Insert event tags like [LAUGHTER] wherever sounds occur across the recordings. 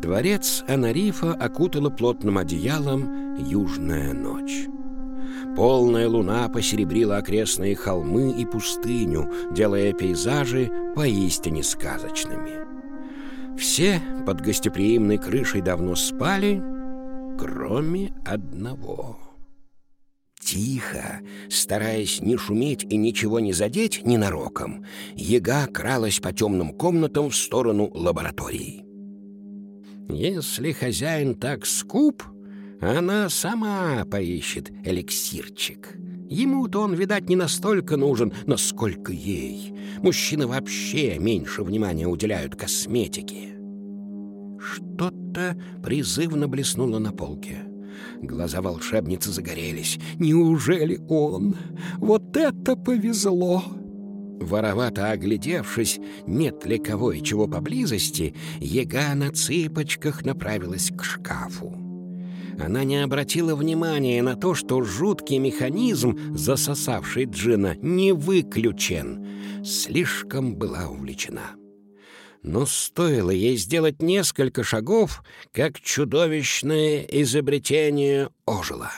Дворец Анарифа окутала плотным одеялом южная ночь. Полная луна посеребрила окрестные холмы и пустыню, делая пейзажи поистине сказочными. Все под гостеприимной крышей давно спали, кроме одного. Тихо, стараясь не шуметь и ничего не задеть ненароком, яга кралась по темным комнатам в сторону лаборатории. Если хозяин так скуп, она сама поищет эликсирчик. Ему-то он, видать, не настолько нужен, насколько ей. Мужчины вообще меньше внимания уделяют косметике. Что-то призывно блеснуло на полке. Глаза волшебницы загорелись. «Неужели он? Вот это повезло!» Воровато оглядевшись, нет ли кого и чего поблизости, яга на цыпочках направилась к шкафу. Она не обратила внимания на то, что жуткий механизм, засосавший Джина, не выключен. Слишком была увлечена. Но стоило ей сделать несколько шагов, как чудовищное изобретение ожило.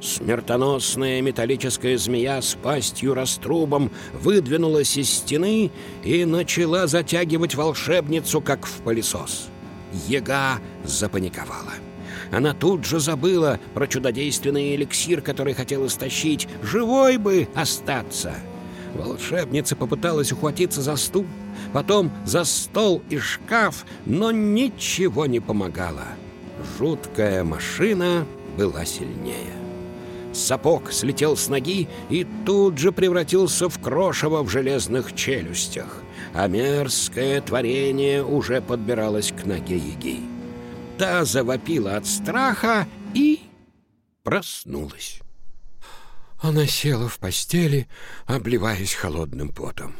Смертоносная металлическая змея с пастью раструбом выдвинулась из стены и начала затягивать волшебницу, как в пылесос. Ега запаниковала. Она тут же забыла про чудодейственный эликсир, который хотела стащить. Живой бы остаться! Волшебница попыталась ухватиться за стул, потом за стол и шкаф, но ничего не помогало. Жуткая машина была сильнее. Сапог слетел с ноги и тут же превратился в крошево в железных челюстях, а мерзкое творение уже подбиралось к ноге Яги. Та завопила от страха и проснулась. Она села в постели, обливаясь холодным потом.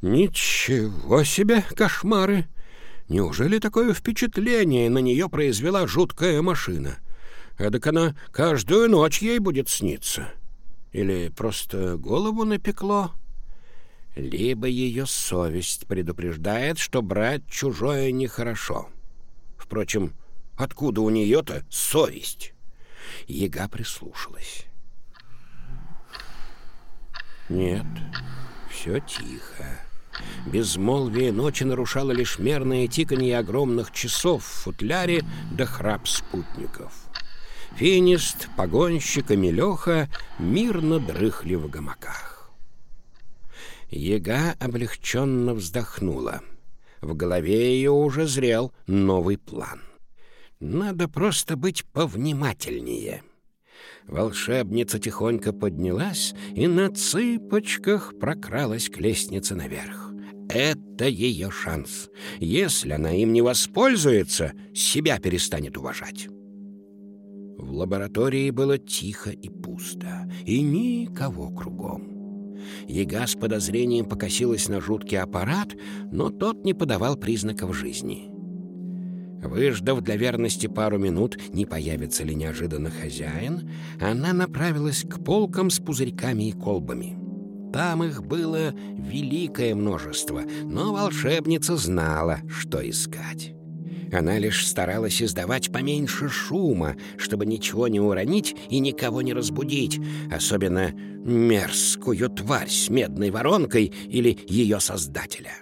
«Ничего себе кошмары! Неужели такое впечатление на нее произвела жуткая машина? Эдак она каждую ночь ей будет сниться. Или просто голову напекло?» Либо ее совесть предупреждает, что брать чужое нехорошо. Впрочем, откуда у нее-то совесть? Яга прислушалась. Нет, все тихо. Безмолвие ночи нарушало лишь мерное тиканье огромных часов в футляре да храп спутников. Финист, погонщик и Мелеха мирно дрыхли в гамаках. Ега облегченно вздохнула. В голове ее уже зрел новый план. Надо просто быть повнимательнее. Волшебница тихонько поднялась и на цыпочках прокралась к лестнице наверх. Это ее шанс. Если она им не воспользуется, себя перестанет уважать. Лаборатории было тихо и пусто, и никого кругом. Яга с подозрением покосилась на жуткий аппарат, но тот не подавал признаков жизни. Выждав для верности пару минут, не появится ли неожиданно хозяин, она направилась к полкам с пузырьками и колбами. Там их было великое множество, но волшебница знала, что искать. Она лишь старалась издавать поменьше шума, чтобы ничего не уронить и никого не разбудить, особенно мерзкую тварь с медной воронкой или ее создателя.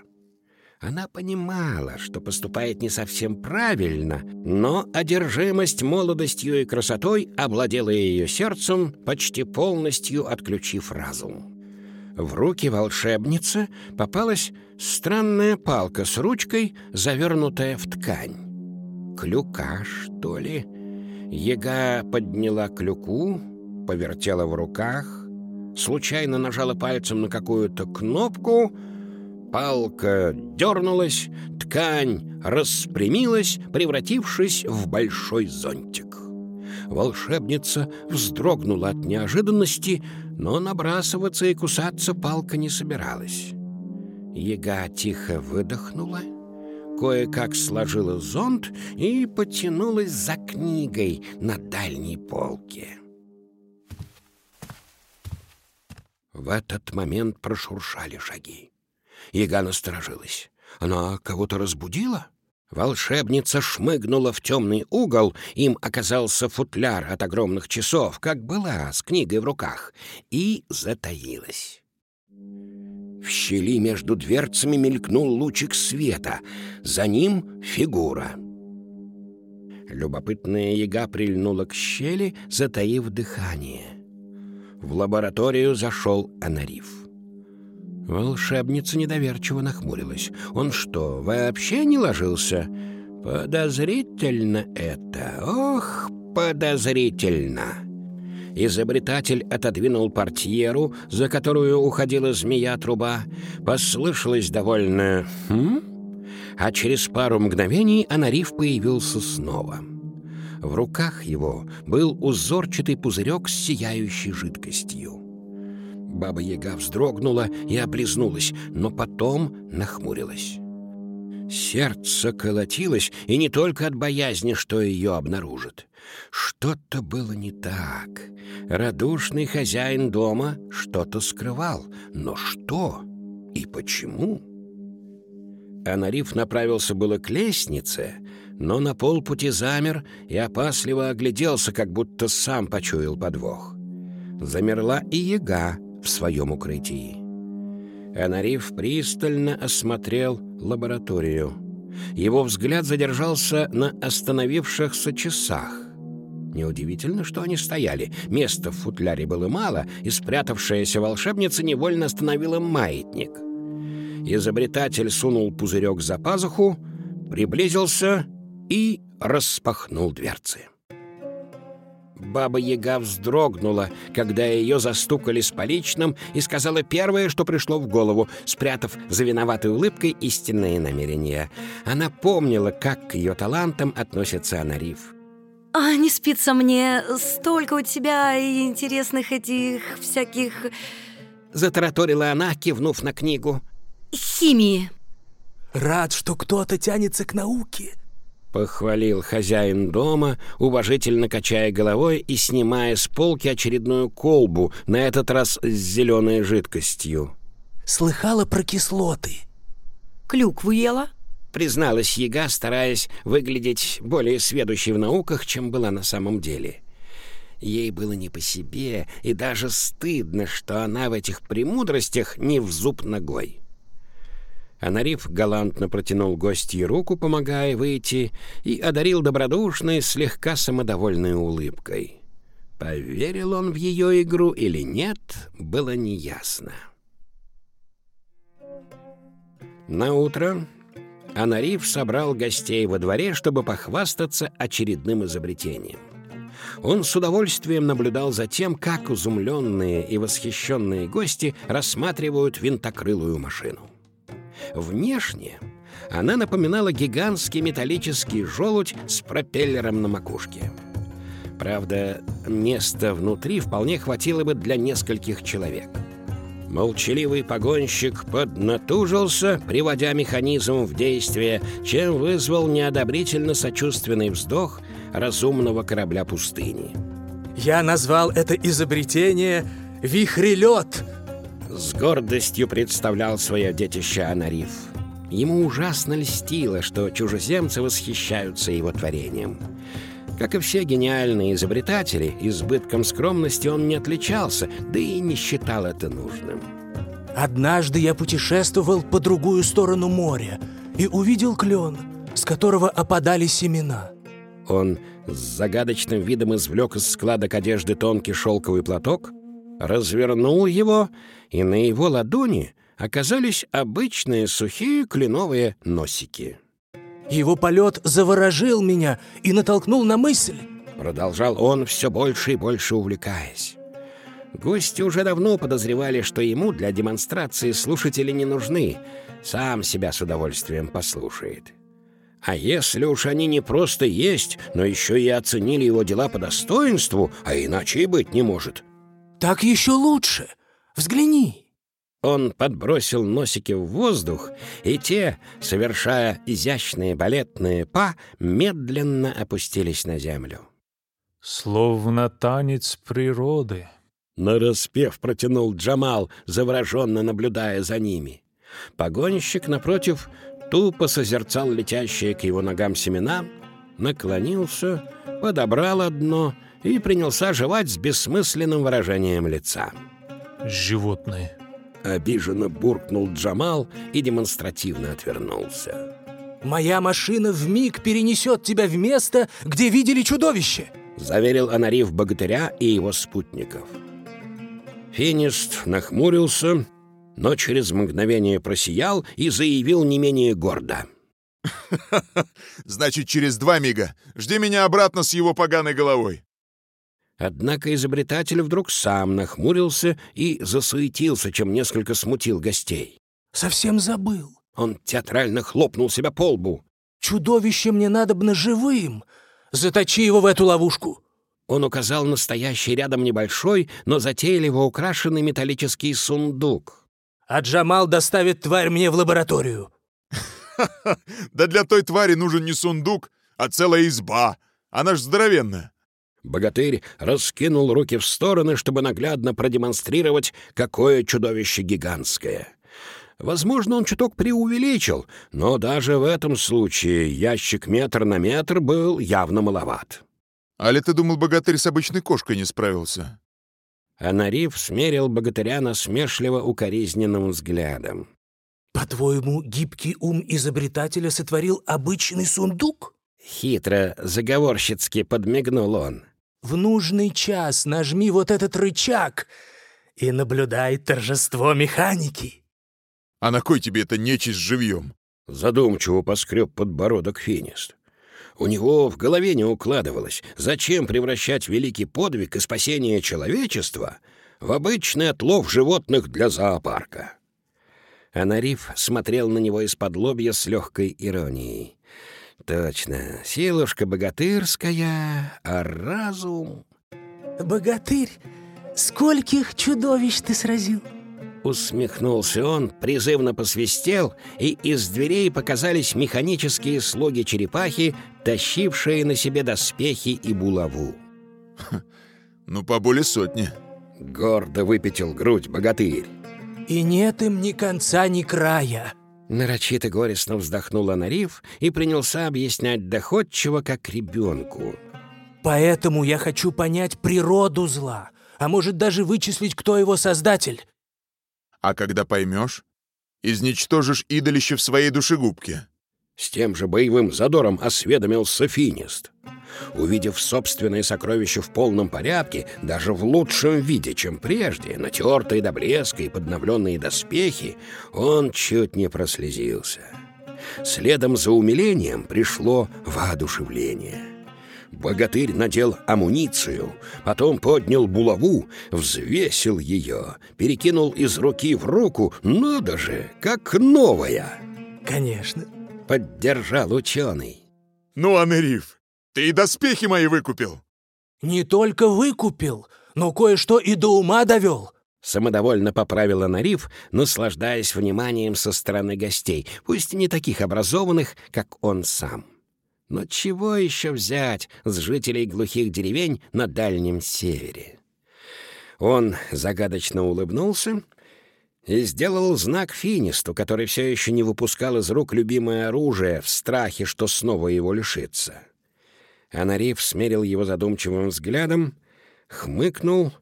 Она понимала, что поступает не совсем правильно, но одержимость молодостью и красотой овладела ее сердцем, почти полностью отключив разум. В руки волшебницы попалась странная палка с ручкой, завернутая в ткань. Клюка, что ли? Ега подняла клюку, повертела в руках, случайно нажала пальцем на какую-то кнопку — Палка дернулась, ткань распрямилась, превратившись в большой зонтик. Волшебница вздрогнула от неожиданности, но набрасываться и кусаться палка не собиралась. Яга тихо выдохнула, кое-как сложила зонт и потянулась за книгой на дальней полке. В этот момент прошуршали шаги. Яга насторожилась. Она кого-то разбудила? Волшебница шмыгнула в темный угол, им оказался футляр от огромных часов, как была, с книгой в руках, и затаилась. В щели между дверцами мелькнул лучик света, за ним фигура. Любопытная яга прильнула к щели, затаив дыхание. В лабораторию зашел Анариф. Волшебница недоверчиво нахмурилась. «Он что, вообще не ложился?» «Подозрительно это! Ох, подозрительно!» Изобретатель отодвинул портьеру, за которую уходила змея-труба. Послышалось довольно «хм?», а через пару мгновений Анариф появился снова. В руках его был узорчатый пузырек с сияющей жидкостью. Баба-яга вздрогнула и облизнулась, но потом нахмурилась. Сердце колотилось, и не только от боязни, что ее обнаружат. Что-то было не так. Радушный хозяин дома что-то скрывал. Но что и почему? Анариф направился было к лестнице, но на полпути замер и опасливо огляделся, как будто сам почуял подвох. Замерла и яга, в своем укрытии. Анариф пристально осмотрел лабораторию. Его взгляд задержался на остановившихся часах. Неудивительно, что они стояли. Места в футляре было мало, и спрятавшаяся волшебница невольно остановила маятник. Изобретатель сунул пузырек за пазуху, приблизился и распахнул дверцы. Баба-яга вздрогнула, когда ее застукали с поличным и сказала первое, что пришло в голову, спрятав за виноватой улыбкой истинные намерения. Она помнила, как к ее талантам относится Анариф. «А не спится мне, столько у тебя интересных этих всяких...» Затараторила она, кивнув на книгу. «Химии». «Рад, что кто-то тянется к науке», Похвалил хозяин дома, уважительно качая головой и снимая с полки очередную колбу, на этот раз с зеленой жидкостью. «Слыхала про кислоты?» «Клюкву ела?» Призналась яга, стараясь выглядеть более сведущей в науках, чем была на самом деле. Ей было не по себе и даже стыдно, что она в этих премудростях не в зуб ногой. Анариф галантно протянул гостье руку, помогая выйти, и одарил добродушной, слегка самодовольной улыбкой. Поверил он в ее игру или нет, было неясно. На утро Анариф собрал гостей во дворе, чтобы похвастаться очередным изобретением. Он с удовольствием наблюдал за тем, как изумленные и восхищенные гости рассматривают винтокрылую машину. Внешне она напоминала гигантский металлический желудь с пропеллером на макушке. Правда, места внутри вполне хватило бы для нескольких человек. Молчаливый погонщик поднатужился, приводя механизм в действие, чем вызвал неодобрительно сочувственный вздох разумного корабля пустыни. «Я назвал это изобретение «Вихрелет», с гордостью представлял свое детище Анариф. Ему ужасно льстило, что чужеземцы восхищаются его творением. Как и все гениальные изобретатели, избытком скромности он не отличался, да и не считал это нужным. «Однажды я путешествовал по другую сторону моря и увидел клен, с которого опадали семена». Он с загадочным видом извлек из складок одежды тонкий шелковый платок — развернул его, и на его ладони оказались обычные сухие кленовые носики. «Его полет заворожил меня и натолкнул на мысль», продолжал он, все больше и больше увлекаясь. Гости уже давно подозревали, что ему для демонстрации слушатели не нужны, сам себя с удовольствием послушает. А если уж они не просто есть, но еще и оценили его дела по достоинству, а иначе и быть не может, так еще лучше. Взгляни. Он подбросил носики в воздух, и те, совершая изящные балетные па, медленно опустились на землю. «Словно танец природы», — нараспев протянул Джамал, завороженно наблюдая за ними. Погонщик, напротив, тупо созерцал летящие к его ногам семена, наклонился, подобрал одно и принялся жевать с бессмысленным выражением лица. Животные. Обиженно буркнул Джамал и демонстративно отвернулся. Моя машина в миг перенесет тебя в место, где видели чудовище. Заверил Анариф богатыря и его спутников. Финист нахмурился, но через мгновение просиял и заявил не менее гордо. [LAUGHS] Значит, через два мига. Жди меня обратно с его поганой головой. Однако изобретатель вдруг сам нахмурился и засуетился, чем несколько смутил гостей. Совсем забыл. Он театрально хлопнул себя по лбу. Чудовище мне надобно живым. Заточи его в эту ловушку. Он указал настоящий рядом небольшой, но затейливо украшенный металлический сундук. А Джамал доставит тварь мне в лабораторию. [LAUGHS] Да для той твари нужен не сундук, а целая изба. Она ж здоровенная. Богатырь раскинул руки в стороны, чтобы наглядно продемонстрировать, какое чудовище гигантское. Возможно, он чуток преувеличил, но даже в этом случае ящик метр на метр был явно маловат. Али ты думал, богатырь с обычной кошкой не справился? Анариф смерил богатыря насмешливо укоризненным взглядом. По-твоему, гибкий ум изобретателя сотворил обычный сундук? Хитро, заговорщицки подмигнул он. В нужный час нажми вот этот рычаг и наблюдай торжество механики. А на кой тебе это нечисть живьем? Задумчиво поскреб подбородок Финист. У него в голове не укладывалось, зачем превращать великий подвиг и спасение человечества в обычный отлов животных для зоопарка. Анариф смотрел на него из-под лобья с легкой иронией. «Точно, силушка богатырская, а разум...» «Богатырь, скольких чудовищ ты сразил?» Усмехнулся он, призывно посвистел, и из дверей показались механические слуги черепахи, тащившие на себе доспехи и булаву. [LAUGHS] «Ну, по более сотни». Гордо выпятил грудь богатырь. «И нет им ни конца, ни края». Нарочито горестно вздохнула Нариф и принялся объяснять доходчиво, как ребенку. «Поэтому я хочу понять природу зла, а может даже вычислить, кто его создатель». А когда поймешь, изничтожишь идолище в своей душегубке. С тем же боевым задором осведомился Финист. Увидев собственные сокровища в полном порядке, даже в лучшем виде, чем прежде, натертые до блеска и подновленные доспехи, он чуть не прослезился. Следом за умилением пришло воодушевление. Богатырь надел амуницию, потом поднял булаву, взвесил ее, перекинул из руки в руку, надо же, как новая. «Конечно», — поддержал ученый. «Ну, Анериф, ты и доспехи мои выкупил!» «Не только выкупил, но кое-что и до ума довел!» Самодовольно поправила Нариф, наслаждаясь вниманием со стороны гостей, пусть не таких образованных, как он сам. Но чего еще взять с жителей глухих деревень на Дальнем Севере? Он загадочно улыбнулся и сделал знак Финисту, который все еще не выпускал из рук любимое оружие в страхе, что снова его лишится. Анариф смерил его задумчивым взглядом, хмыкнул,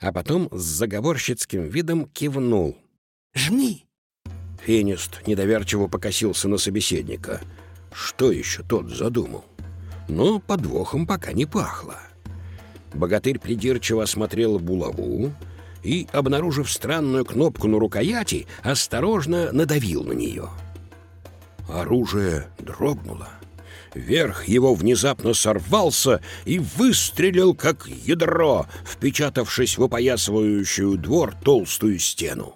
а потом с заговорщицким видом кивнул. «Жми!» Финист недоверчиво покосился на собеседника — что еще тот задумал? Но подвохом пока не пахло. Богатырь придирчиво осмотрел булаву и, обнаружив странную кнопку на рукояти, осторожно надавил на нее. Оружие дрогнуло. Верх его внезапно сорвался и выстрелил, как ядро, впечатавшись в опоясывающую двор толстую стену.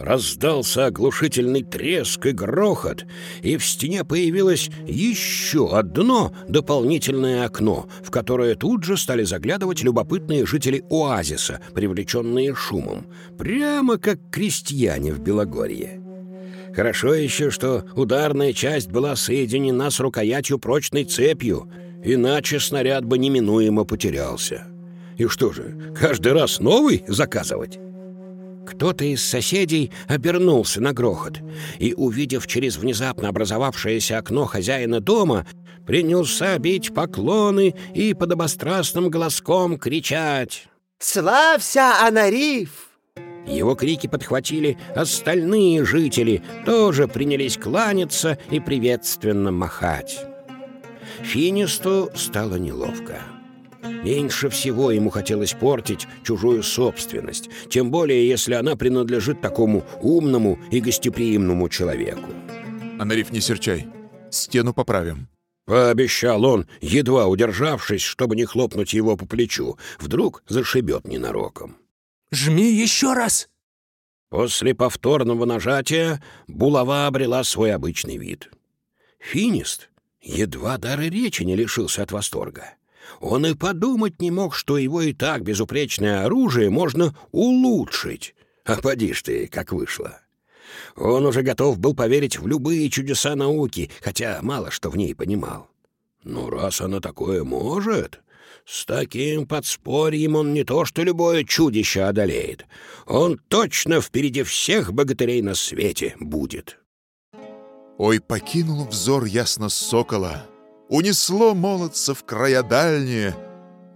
Раздался оглушительный треск и грохот, и в стене появилось еще одно дополнительное окно, в которое тут же стали заглядывать любопытные жители оазиса, привлеченные шумом, прямо как крестьяне в Белогорье. Хорошо еще, что ударная часть была соединена с рукоятью прочной цепью, иначе снаряд бы неминуемо потерялся. И что же, каждый раз новый заказывать? Кто-то из соседей обернулся на грохот и, увидев через внезапно образовавшееся окно хозяина дома, принялся бить поклоны и подобострастным голоском кричать «Славься, Анариф!» Его крики подхватили остальные жители, тоже принялись кланяться и приветственно махать. Финисту стало неловко. Меньше всего ему хотелось портить чужую собственность, тем более если она принадлежит такому умному и гостеприимному человеку. Анариф, не серчай. Стену поправим. Пообещал он, едва удержавшись, чтобы не хлопнуть его по плечу. Вдруг зашибет ненароком. Жми еще раз!» После повторного нажатия булава обрела свой обычный вид. Финист едва дары речи не лишился от восторга. Он и подумать не мог, что его и так безупречное оружие можно улучшить. А поди ж ты, как вышло. Он уже готов был поверить в любые чудеса науки, хотя мало что в ней понимал. Ну, раз она такое может, с таким подспорьем он не то что любое чудище одолеет. Он точно впереди всех богатырей на свете будет. Ой, покинул взор ясно сокола, Унесло молодца в края дальние,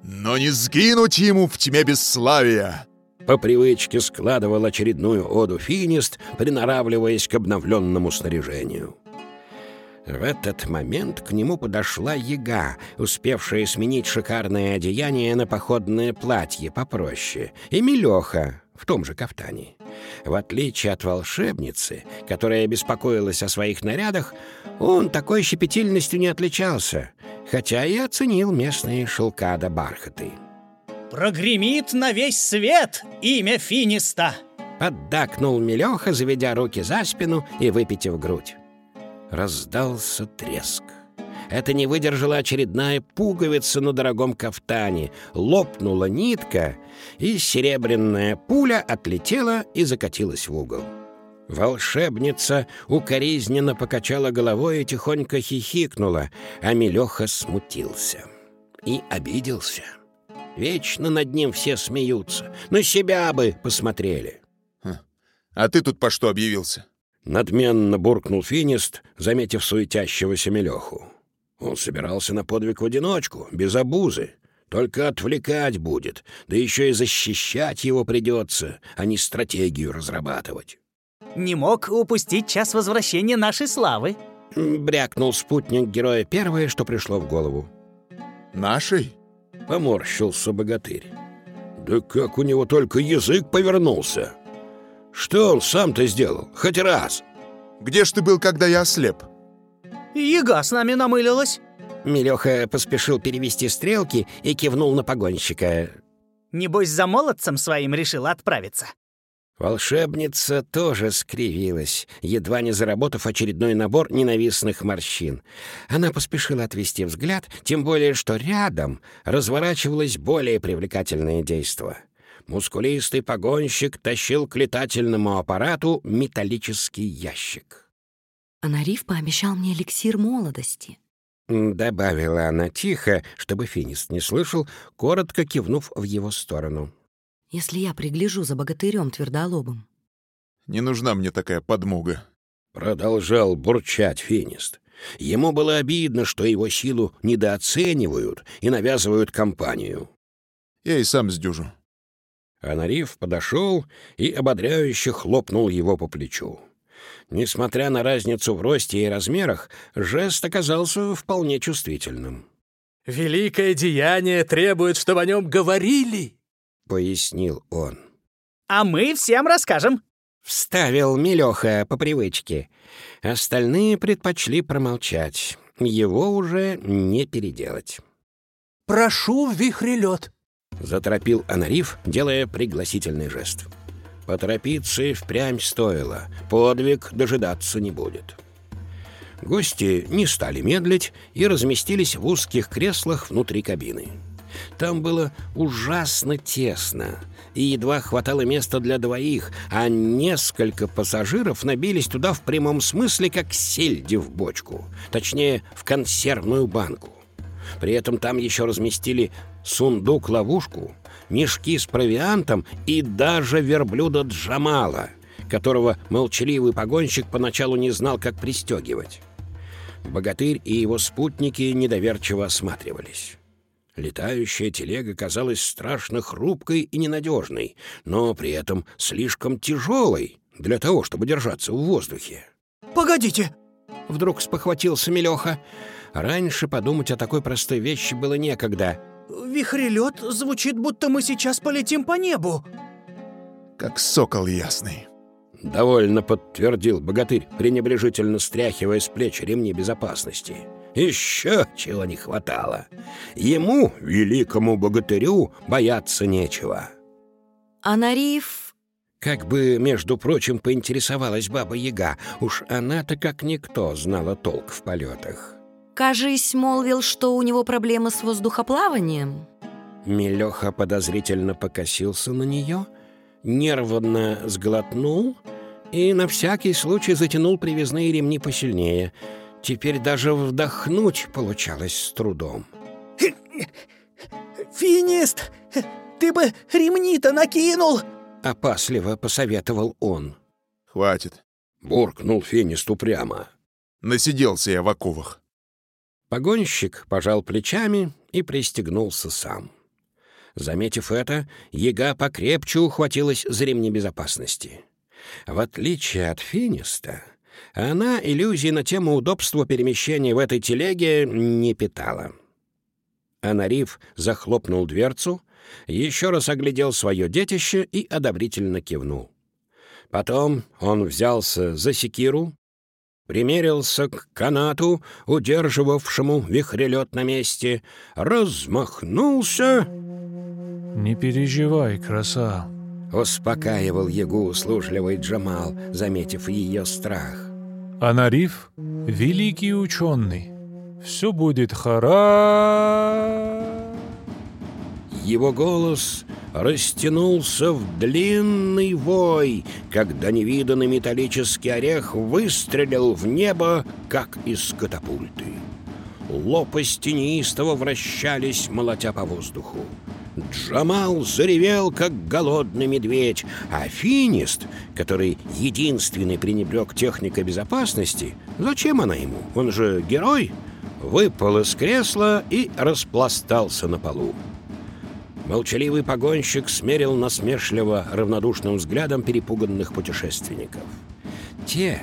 Но не сгинуть ему в тьме бесславия. По привычке складывал очередную оду финист, приноравливаясь к обновленному снаряжению. В этот момент к нему подошла яга, успевшая сменить шикарное одеяние на походное платье попроще, и Милеха в том же кафтане. В отличие от волшебницы, которая беспокоилась о своих нарядах, он такой щепетильностью не отличался, хотя и оценил местные шелка да бархаты. «Прогремит на весь свет имя Финиста!» Поддакнул Милеха, заведя руки за спину и выпитив грудь раздался треск. Это не выдержала очередная пуговица на дорогом кафтане, лопнула нитка, и серебряная пуля отлетела и закатилась в угол. Волшебница укоризненно покачала головой и тихонько хихикнула, а Милеха смутился и обиделся. Вечно над ним все смеются, на себя бы посмотрели. А ты тут по что объявился? Надменно буркнул Финист, заметив суетящегося Мелеху. Он собирался на подвиг в одиночку, без обузы. Только отвлекать будет, да еще и защищать его придется, а не стратегию разрабатывать. «Не мог упустить час возвращения нашей славы», — брякнул спутник героя первое, что пришло в голову. «Нашей?» — поморщился богатырь. «Да как у него только язык повернулся!» Что он сам-то сделал? Хоть раз!» «Где ж ты был, когда я ослеп?» «Яга с нами намылилась!» Милеха поспешил перевести стрелки и кивнул на погонщика. «Небось, за молодцем своим решила отправиться!» Волшебница тоже скривилась, едва не заработав очередной набор ненавистных морщин. Она поспешила отвести взгляд, тем более что рядом разворачивалось более привлекательное действо — мускулистый погонщик тащил к летательному аппарату металлический ящик. «Анариф пообещал мне эликсир молодости», — добавила она тихо, чтобы Финист не слышал, коротко кивнув в его сторону. «Если я пригляжу за богатырем твердолобым». «Не нужна мне такая подмога», — продолжал бурчать Финист. Ему было обидно, что его силу недооценивают и навязывают компанию. «Я и сам сдюжу. Анариф подошел и ободряюще хлопнул его по плечу. Несмотря на разницу в росте и размерах, жест оказался вполне чувствительным. «Великое деяние требует, чтобы о нем говорили», — пояснил он. «А мы всем расскажем», — вставил Милеха по привычке. Остальные предпочли промолчать. Его уже не переделать. «Прошу в вихрелет», Заторопил Анариф, делая пригласительный жест. Поторопиться впрямь стоило. Подвиг дожидаться не будет. Гости не стали медлить и разместились в узких креслах внутри кабины. Там было ужасно тесно, и едва хватало места для двоих, а несколько пассажиров набились туда в прямом смысле, как сельди в бочку, точнее, в консервную банку. При этом там еще разместили сундук-ловушку, мешки с провиантом и даже верблюда Джамала, которого молчаливый погонщик поначалу не знал, как пристегивать. Богатырь и его спутники недоверчиво осматривались. Летающая телега казалась страшно хрупкой и ненадежной, но при этом слишком тяжелой для того, чтобы держаться в воздухе. Погодите! Вдруг спохватился Мелеха. Раньше подумать о такой простой вещи было некогда. Вихрелет звучит, будто мы сейчас полетим по небу. Как сокол ясный. Довольно подтвердил богатырь, пренебрежительно стряхивая с плеч ремни безопасности. Еще чего не хватало. Ему, великому богатырю, бояться нечего. А Нариев... Как бы, между прочим, поинтересовалась баба Яга. Уж она-то как никто знала толк в полетах. Кажись, молвил, что у него проблемы с воздухоплаванием. Мелеха подозрительно покосился на нее, нервно сглотнул и на всякий случай затянул привязные ремни посильнее. Теперь даже вдохнуть получалось с трудом. [CLEARS THROAT] Финист, ты бы ремни-то накинул! Опасливо посоветовал он. Хватит. Буркнул Финист упрямо. Насиделся я в оковах. Погонщик пожал плечами и пристегнулся сам. Заметив это, яга покрепче ухватилась за ремни безопасности. В отличие от Финиста, она иллюзий на тему удобства перемещения в этой телеге не питала. Анариф захлопнул дверцу, еще раз оглядел свое детище и одобрительно кивнул. Потом он взялся за секиру, примерился к канату, удерживавшему вихрелет на месте, размахнулся... Не переживай, краса. Успокаивал Ягу услужливый Джамал, заметив ее страх. Анариф — великий ученый. Все будет хара. Его голос растянулся в длинный вой, когда невиданный металлический орех выстрелил в небо, как из катапульты. Лопасти неистово вращались, молотя по воздуху. Джамал заревел, как голодный медведь, а финист, который единственный пренебрег техникой безопасности, зачем она ему? Он же герой, выпал из кресла и распластался на полу. Молчаливый погонщик смерил насмешливо равнодушным взглядом перепуганных путешественников. Те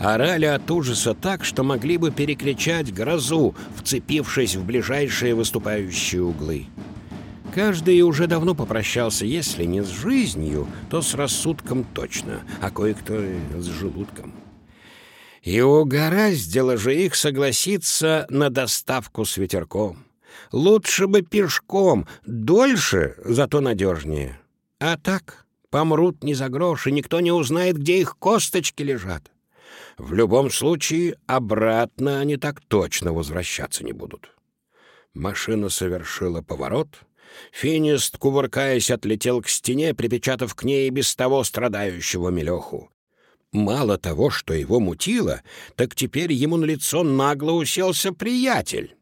орали от ужаса так, что могли бы перекричать грозу, вцепившись в ближайшие выступающие углы. Каждый уже давно попрощался, если не с жизнью, то с рассудком точно, а кое-кто с желудком. И угораздило же их согласиться на доставку с ветерком. Лучше бы пешком, дольше, зато надежнее. А так, помрут не за грош, и никто не узнает, где их косточки лежат. В любом случае, обратно они так точно возвращаться не будут. Машина совершила поворот — Финист, кувыркаясь, отлетел к стене, припечатав к ней без того страдающего Мелеху. Мало того, что его мутило, так теперь ему на лицо нагло уселся приятель.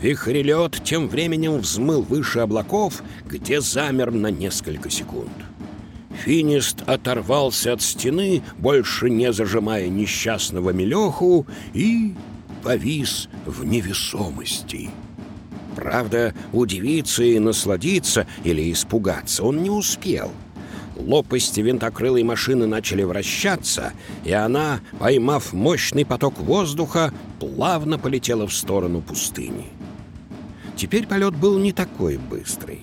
Вихрелет тем временем взмыл выше облаков, где замер на несколько секунд. Финист оторвался от стены, больше не зажимая несчастного Мелеху, и повис в невесомости. Правда, удивиться и насладиться или испугаться он не успел. Лопасти винтокрылой машины начали вращаться, и она, поймав мощный поток воздуха, плавно полетела в сторону пустыни. Теперь полет был не такой быстрый,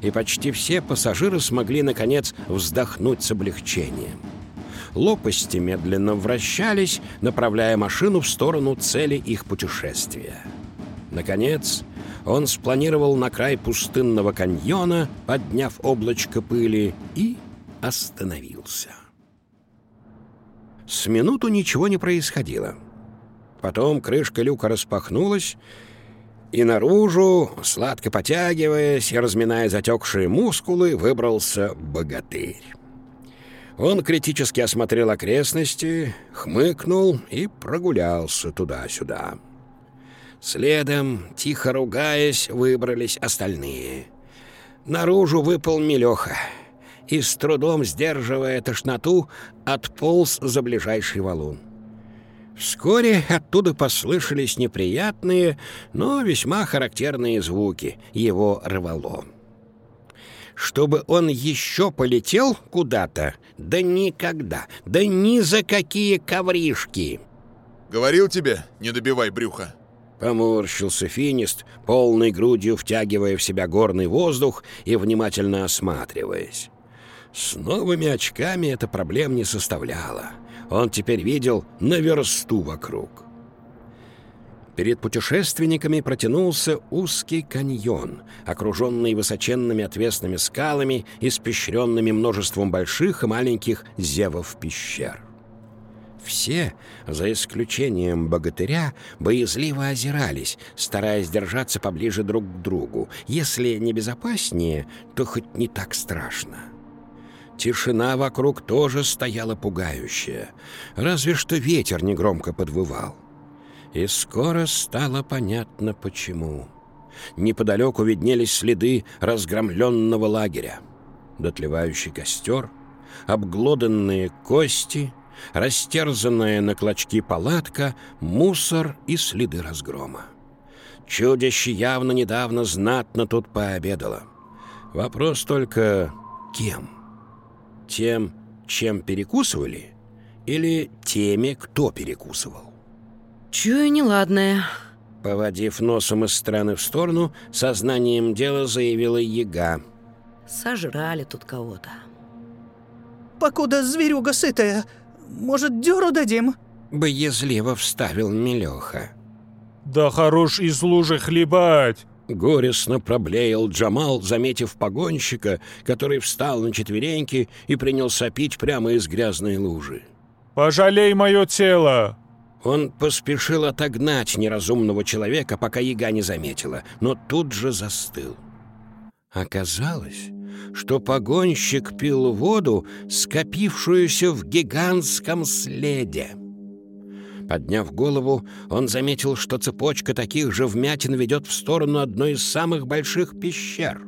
и почти все пассажиры смогли, наконец, вздохнуть с облегчением. Лопасти медленно вращались, направляя машину в сторону цели их путешествия. Наконец, он спланировал на край пустынного каньона, подняв облачко пыли, и остановился. С минуту ничего не происходило. Потом крышка люка распахнулась, и наружу, сладко потягиваясь и разминая затекшие мускулы, выбрался богатырь. Он критически осмотрел окрестности, хмыкнул и прогулялся туда-сюда. Следом, тихо ругаясь, выбрались остальные. Наружу выпал Мелеха и, с трудом сдерживая тошноту, отполз за ближайший валун. Вскоре оттуда послышались неприятные, но весьма характерные звуки. Его рвало. Чтобы он еще полетел куда-то? Да никогда! Да ни за какие ковришки! Говорил тебе, не добивай брюха. Поморщился финист, полной грудью втягивая в себя горный воздух и внимательно осматриваясь. С новыми очками это проблем не составляло. Он теперь видел на версту вокруг. Перед путешественниками протянулся узкий каньон, окруженный высоченными отвесными скалами, испещренными множеством больших и маленьких зевов пещер. Все, за исключением богатыря, боязливо озирались, стараясь держаться поближе друг к другу. Если не безопаснее, то хоть не так страшно. Тишина вокруг тоже стояла пугающая, разве что ветер негромко подвывал. И скоро стало понятно, почему. Неподалеку виднелись следы разгромленного лагеря. Дотлевающий костер, обглоданные кости, растерзанная на клочки палатка, мусор и следы разгрома. Чудище явно недавно знатно тут пообедало. Вопрос только кем? Тем, чем перекусывали, или теми, кто перекусывал? Чую неладное. Поводив носом из стороны в сторону, сознанием дела заявила яга. Сожрали тут кого-то. Покуда зверюга сытая, может, дёру дадим? Боязливо вставил Мелёха. Да хорош из лужи хлебать. Горестно проблеял Джамал, заметив погонщика, который встал на четвереньки и принялся пить прямо из грязной лужи. Пожалей мое тело. Он поспешил отогнать неразумного человека, пока яга не заметила, но тут же застыл. Оказалось, что погонщик пил воду, скопившуюся в гигантском следе. Подняв голову, он заметил, что цепочка таких же вмятин ведет в сторону одной из самых больших пещер.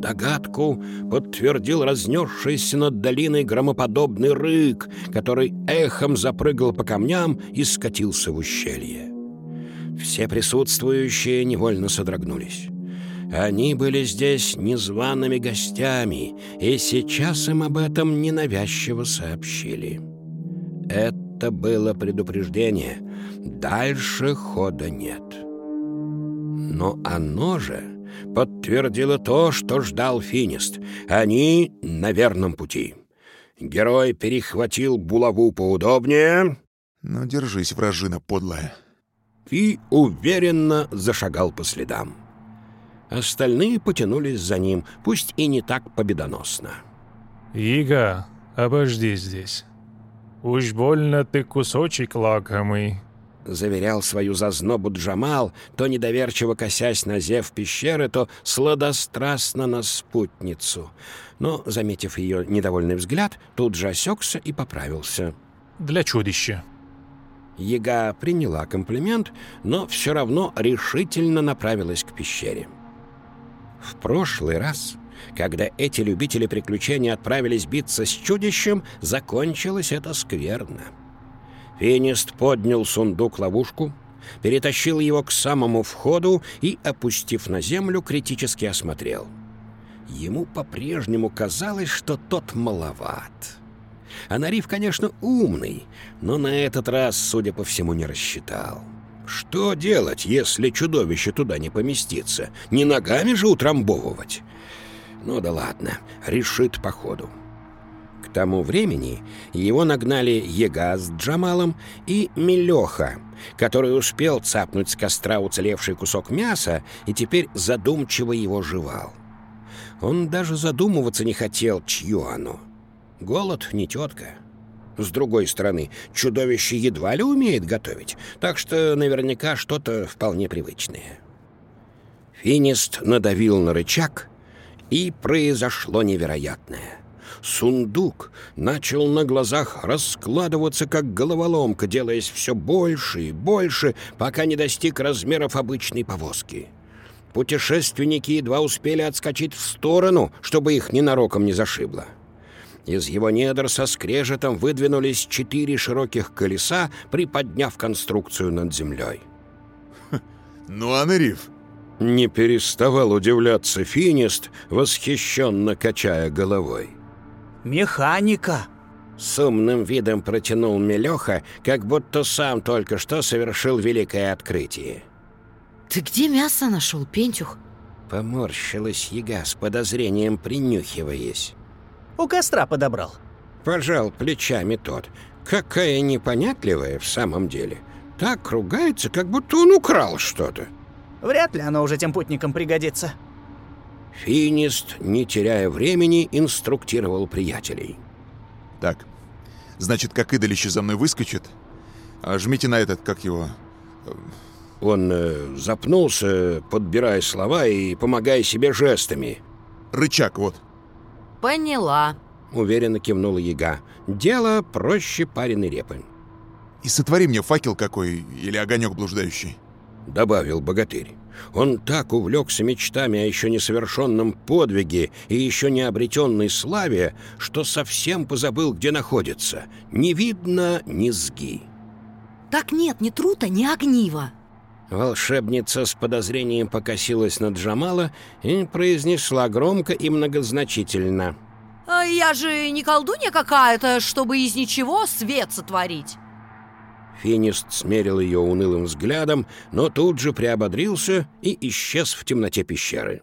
Догадку подтвердил разнесшийся над долиной громоподобный рык, который эхом запрыгал по камням и скатился в ущелье. Все присутствующие невольно содрогнулись. Они были здесь незваными гостями, и сейчас им об этом ненавязчиво сообщили. Это было предупреждение. Дальше хода нет. Но оно же подтвердило то, что ждал Финист. Они на верном пути. Герой перехватил булаву поудобнее. Ну, держись, вражина подлая. И уверенно зашагал по следам. Остальные потянулись за ним, пусть и не так победоносно. Ига, обожди здесь. Уж больно ты кусочек лакомый. Заверял свою зазнобу Джамал, то недоверчиво косясь на зев пещеры, то сладострастно на спутницу. Но, заметив ее недовольный взгляд, тут же осекся и поправился. Для чудища. Яга приняла комплимент, но все равно решительно направилась к пещере. В прошлый раз, когда эти любители приключений отправились биться с чудищем, закончилось это скверно. Финист поднял сундук-ловушку, перетащил его к самому входу и, опустив на землю, критически осмотрел. Ему по-прежнему казалось, что тот маловат. Анариф, конечно, умный, но на этот раз, судя по всему, не рассчитал. Что делать, если чудовище туда не поместится? Не ногами же утрамбовывать? Ну да ладно, решит по ходу. К тому времени его нагнали Ега с Джамалом и Мелеха, который успел цапнуть с костра уцелевший кусок мяса и теперь задумчиво его жевал. Он даже задумываться не хотел, чье оно. Голод не тетка. С другой стороны, чудовище едва ли умеет готовить, так что наверняка что-то вполне привычное. Финист надавил на рычаг, и произошло невероятное. сундук начал на глазах раскладываться, как головоломка, делаясь все больше и больше, пока не достиг размеров обычной повозки. Путешественники едва успели отскочить в сторону, чтобы их ненароком не зашибло. Из его недр со скрежетом выдвинулись четыре широких колеса, приподняв конструкцию над землей. [LAUGHS] Ну, Анериф, Не переставал удивляться Финист, восхищенно качая головой. Механика. С умным видом протянул Мелеха, как будто сам только что совершил великое открытие. Ты где мясо нашел, Пентюх? Поморщилась яга с подозрением, принюхиваясь. У костра подобрал. Пожал плечами тот. Какая непонятливая в самом деле. Так ругается, как будто он украл что-то. Вряд ли оно уже тем путникам пригодится. Финист, не теряя времени, инструктировал приятелей. так, значит, как идолище за мной выскочит, а жмите на этот, как его... Он э, запнулся, подбирая слова и помогая себе жестами. Рычаг, вот. Поняла. Уверенно кивнула яга. Дело проще пареной репы. И сотвори мне факел какой или огонек блуждающий. Добавил богатырь. Он так увлекся мечтами о еще несовершенном подвиге и еще не обретенной славе, что совсем позабыл, где находится. Не видно низги. Так нет ни трута, ни огнива. Волшебница с подозрением покосилась на Джамала и произнесла громко и многозначительно. А я же не колдунья какая-то, чтобы из ничего свет сотворить. Финист смерил ее унылым взглядом, но тут же приободрился и исчез в темноте пещеры.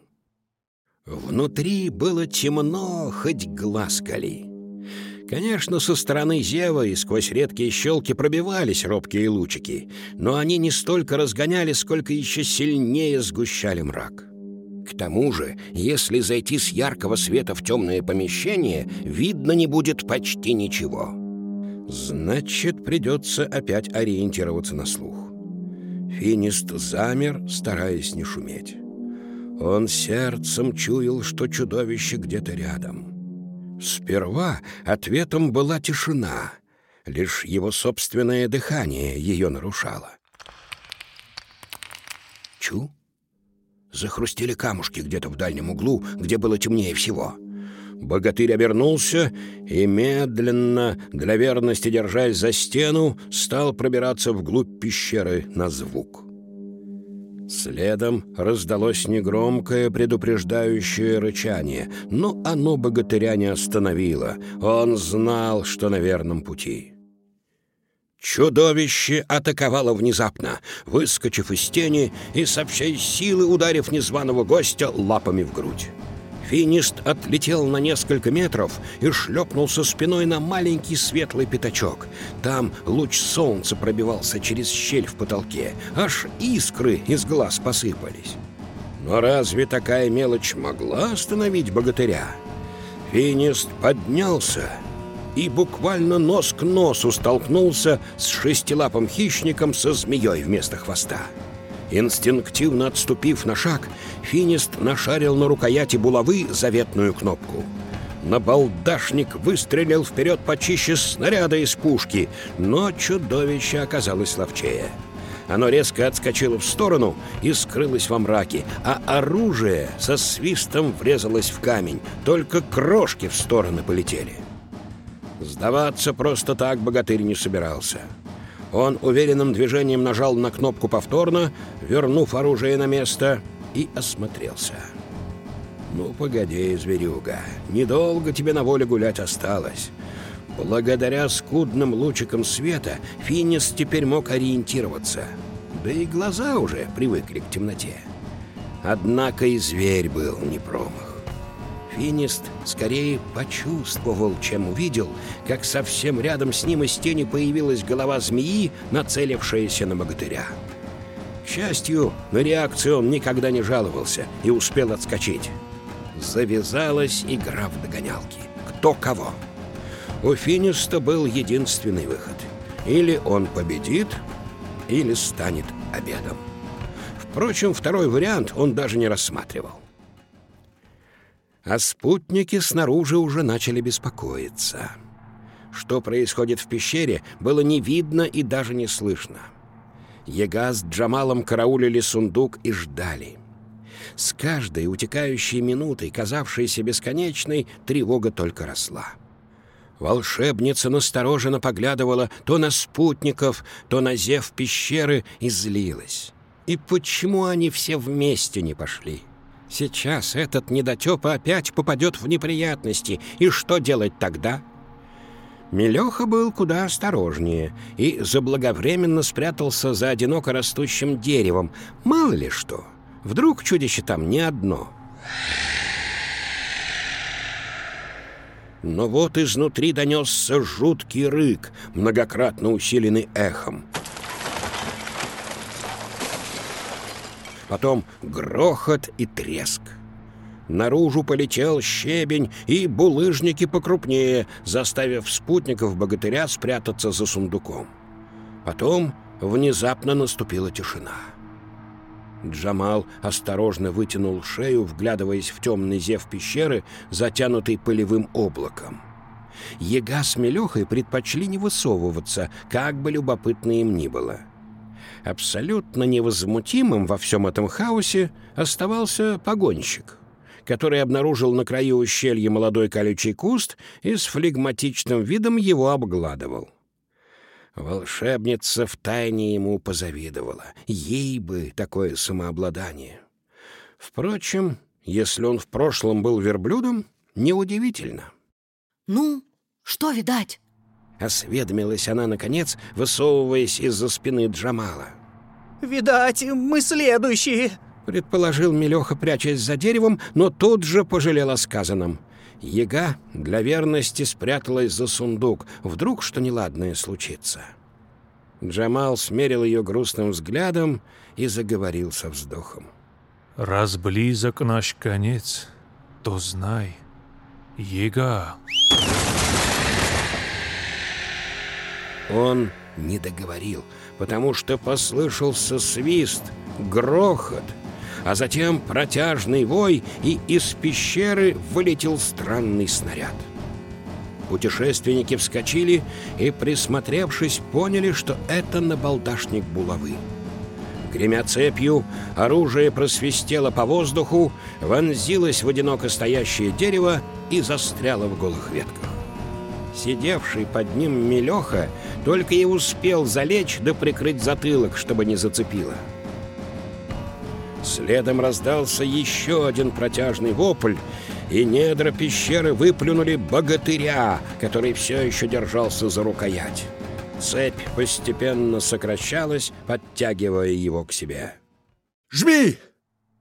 Внутри было темно, хоть глаз кали. Конечно, со стороны зева и сквозь редкие щелки пробивались робкие лучики, но они не столько разгоняли, сколько еще сильнее сгущали мрак. К тому же, если зайти с яркого света в темное помещение, видно не будет почти ничего. Значит, придется опять ориентироваться на слух. Финист замер, стараясь не шуметь. Он сердцем чуял, что чудовище где-то рядом. Сперва ответом была тишина. Лишь его собственное дыхание ее нарушало. Чу? Захрустели камушки где-то в дальнем углу, где было темнее всего. Богатырь обернулся и медленно, для верности держась за стену, стал пробираться вглубь пещеры на звук. Следом раздалось негромкое предупреждающее рычание, но оно богатыря не остановило. Он знал, что на верном пути. Чудовище атаковало внезапно, выскочив из тени и со всей силы ударив незваного гостя лапами в грудь. Финист отлетел на несколько метров и шлепнулся спиной на маленький светлый пятачок. Там луч солнца пробивался через щель в потолке. Аж искры из глаз посыпались. Но разве такая мелочь могла остановить богатыря? Финист поднялся и буквально нос к носу столкнулся с шестилапым хищником со змеей вместо хвоста. Инстинктивно отступив на шаг, Финист нашарил на рукояти булавы заветную кнопку. Набалдашник выстрелил вперед почище снаряда из пушки, но чудовище оказалось ловчее. Оно резко отскочило в сторону и скрылось во мраке, а оружие со свистом врезалось в камень, только крошки в стороны полетели. Сдаваться просто так богатырь не собирался. Он уверенным движением нажал на кнопку повторно, вернув оружие на место, и осмотрелся. «Ну, погоди, зверюга, недолго тебе на воле гулять осталось». Благодаря скудным лучикам света Финис теперь мог ориентироваться. Да и глаза уже привыкли к темноте. Однако и зверь был не промах. Финист скорее почувствовал, чем увидел, как совсем рядом с ним из тени появилась голова змеи, нацелившаяся на богатыря. К счастью, на реакцию он никогда не жаловался и успел отскочить. Завязалась игра в догонялки. Кто кого? У Финиста был единственный выход. Или он победит, или станет обедом. Впрочем, второй вариант он даже не рассматривал. А спутники снаружи уже начали беспокоиться. Что происходит в пещере, было не видно и даже не слышно. Ега с Джамалом караулили сундук и ждали. С каждой утекающей минутой, казавшейся бесконечной, тревога только росла. Волшебница настороженно поглядывала то на спутников, то на зев пещеры и злилась. И почему они все вместе не пошли? Сейчас этот недотепа опять попадет в неприятности, и что делать тогда? Мелеха был куда осторожнее и заблаговременно спрятался за одиноко растущим деревом. Мало ли что, вдруг чудище там не одно. Но вот изнутри донесся жуткий рык, многократно усиленный эхом. Потом грохот и треск. Наружу полетел щебень и булыжники покрупнее, заставив спутников богатыря спрятаться за сундуком. Потом внезапно наступила тишина. Джамал осторожно вытянул шею, вглядываясь в темный зев пещеры, затянутый пылевым облаком. Ега с Мелехой предпочли не высовываться, как бы любопытно им ни было. Абсолютно невозмутимым во всем этом хаосе оставался погонщик, который обнаружил на краю ущелья молодой колючий куст и с флегматичным видом его обгладывал. Волшебница втайне ему позавидовала. Ей бы такое самообладание. Впрочем, если он в прошлом был верблюдом, неудивительно. «Ну, что видать?» Осведомилась она, наконец, высовываясь из-за спины Джамала. «Видать, мы следующие!» Предположил Мелеха, прячась за деревом, но тут же пожалел о сказанном. Ега для верности спряталась за сундук. Вдруг что неладное случится. Джамал смерил ее грустным взглядом и заговорил со вздохом. Раз близок наш конец, то знай, Ега. Он не договорил, потому что послышался свист, грохот — а затем протяжный вой, и из пещеры вылетел странный снаряд. Путешественники вскочили и, присмотревшись, поняли, что это набалдашник булавы. Гремя цепью, оружие просвистело по воздуху, вонзилось в одиноко стоящее дерево и застряло в голых ветках. Сидевший под ним Мелеха только и успел залечь да прикрыть затылок, чтобы не зацепило. Следом раздался еще один протяжный вопль, и недра пещеры выплюнули богатыря, который все еще держался за рукоять. Цепь постепенно сокращалась, подтягивая его к себе. «Жми!»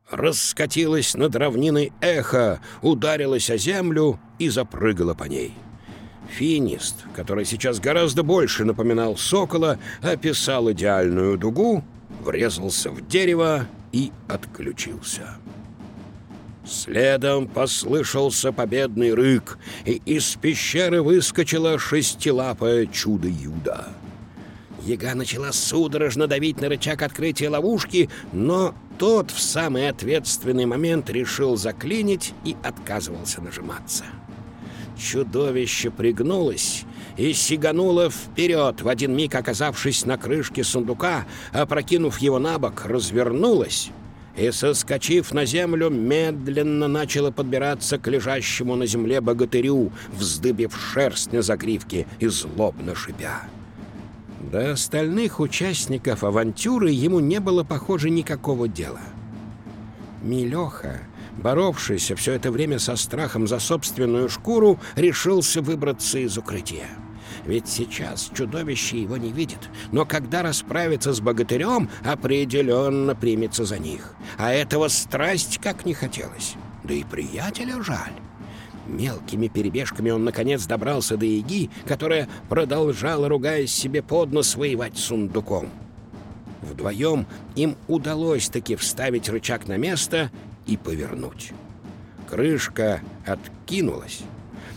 Раскатилось над равниной эхо, ударилось о землю и запрыгало по ней. Финист, который сейчас гораздо больше напоминал сокола, описал идеальную дугу, врезался в дерево и отключился. Следом послышался победный рык, и из пещеры выскочило шестилапое чудо-юдо. Яга начала судорожно давить на рычаг открытия ловушки, но тот в самый ответственный момент решил заклинить и отказывался нажиматься. Чудовище пригнулось и сигануло вперед, в один миг оказавшись на крышке сундука, опрокинув его на бок, развернулось и, соскочив на землю, медленно начало подбираться к лежащему на земле богатырю, вздыбив шерсть на загривке и злобно шипя. До остальных участников авантюры ему не было, похоже, никакого дела. Милеха боровшийся все это время со страхом за собственную шкуру, решился выбраться из укрытия. Ведь сейчас чудовище его не видит, но когда расправится с богатырем, определенно примется за них. А этого страсть как не хотелось. Да и приятеля жаль. Мелкими перебежками он, наконец, добрался до Яги, которая продолжала, ругаясь себе под нос, воевать сундуком. Вдвоем им удалось таки вставить рычаг на место и повернуть. Крышка откинулась.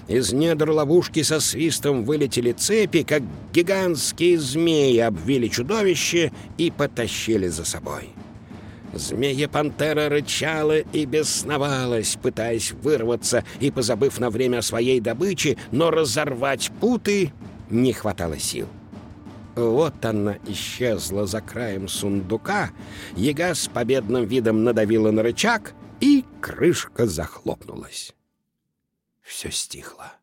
Из недр ловушки со свистом вылетели цепи, как гигантские змеи обвили чудовище и потащили за собой. Змея-пантера рычала и бесновалась, пытаясь вырваться и позабыв на время о своей добыче, но разорвать путы не хватало сил. Вот она исчезла за краем сундука, яга с победным видом надавила на рычаг, и крышка захлопнулась. Все стихло.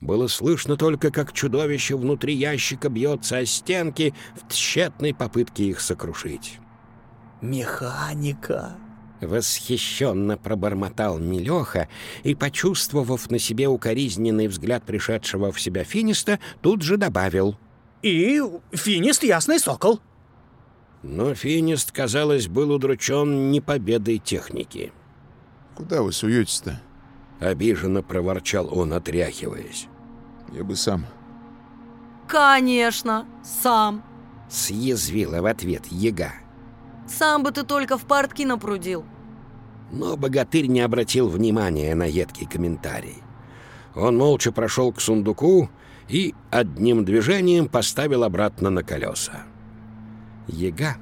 Было слышно только, как чудовище внутри ящика бьется о стенки в тщетной попытке их сокрушить. Механика. Восхищенно пробормотал Милеха и, почувствовав на себе укоризненный взгляд пришедшего в себя Финиста, тут же добавил. И финист ясный сокол. Но Финист, казалось, был удручен не победой техники. Куда вы суетесь-то? Обиженно проворчал он, отряхиваясь. Я бы сам. Конечно, сам. Съязвила в ответ яга. Сам бы ты только в портки напрудил. Но богатырь не обратил внимания на едкий комментарий. Он молча прошел к сундуку и одним движением поставил обратно на колеса. Ега,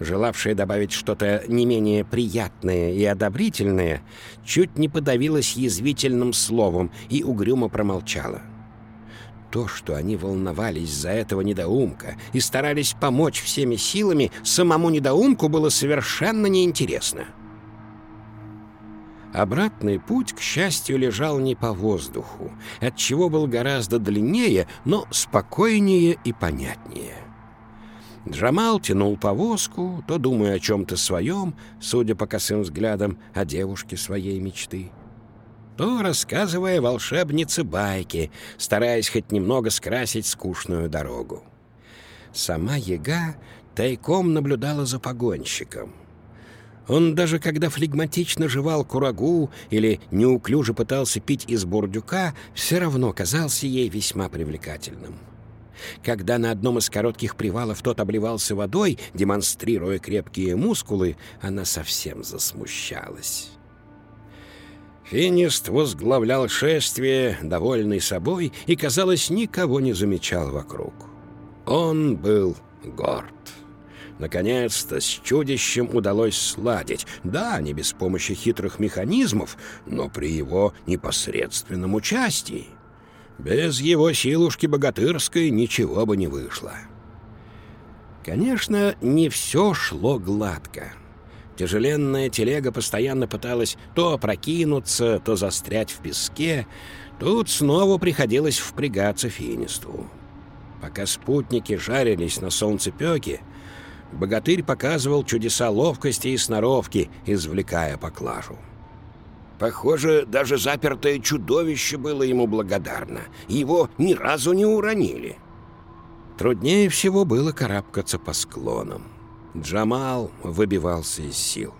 желавшая добавить что-то не менее приятное и одобрительное, чуть не подавилась язвительным словом и угрюмо промолчала. То, что они волновались за этого недоумка и старались помочь всеми силами, самому недоумку было совершенно неинтересно. Обратный путь, к счастью, лежал не по воздуху, отчего был гораздо длиннее, но спокойнее и понятнее. Джамал тянул повозку, то думая о чем-то своем, судя по косым взглядам, о девушке своей мечты, то рассказывая волшебнице байки, стараясь хоть немного скрасить скучную дорогу. Сама яга тайком наблюдала за погонщиком. Он даже когда флегматично жевал курагу или неуклюже пытался пить из бурдюка, все равно казался ей весьма привлекательным. Когда на одном из коротких привалов тот обливался водой, демонстрируя крепкие мускулы, она совсем засмущалась. Финист возглавлял шествие, довольный собой, и, казалось, никого не замечал вокруг. Он был горд. Наконец-то с чудищем удалось сладить. Да, не без помощи хитрых механизмов, но при его непосредственном участии. Без его силушки богатырской ничего бы не вышло. Конечно, не все шло гладко. Тяжеленная телега постоянно пыталась то опрокинуться, то застрять в песке. Тут снова приходилось впрягаться финисту. Пока спутники жарились на солнцепёке, богатырь показывал чудеса ловкости и сноровки, извлекая поклажу. Похоже, даже запертое чудовище было ему благодарно. Его ни разу не уронили. Труднее всего было карабкаться по склонам. Джамал выбивался из сил.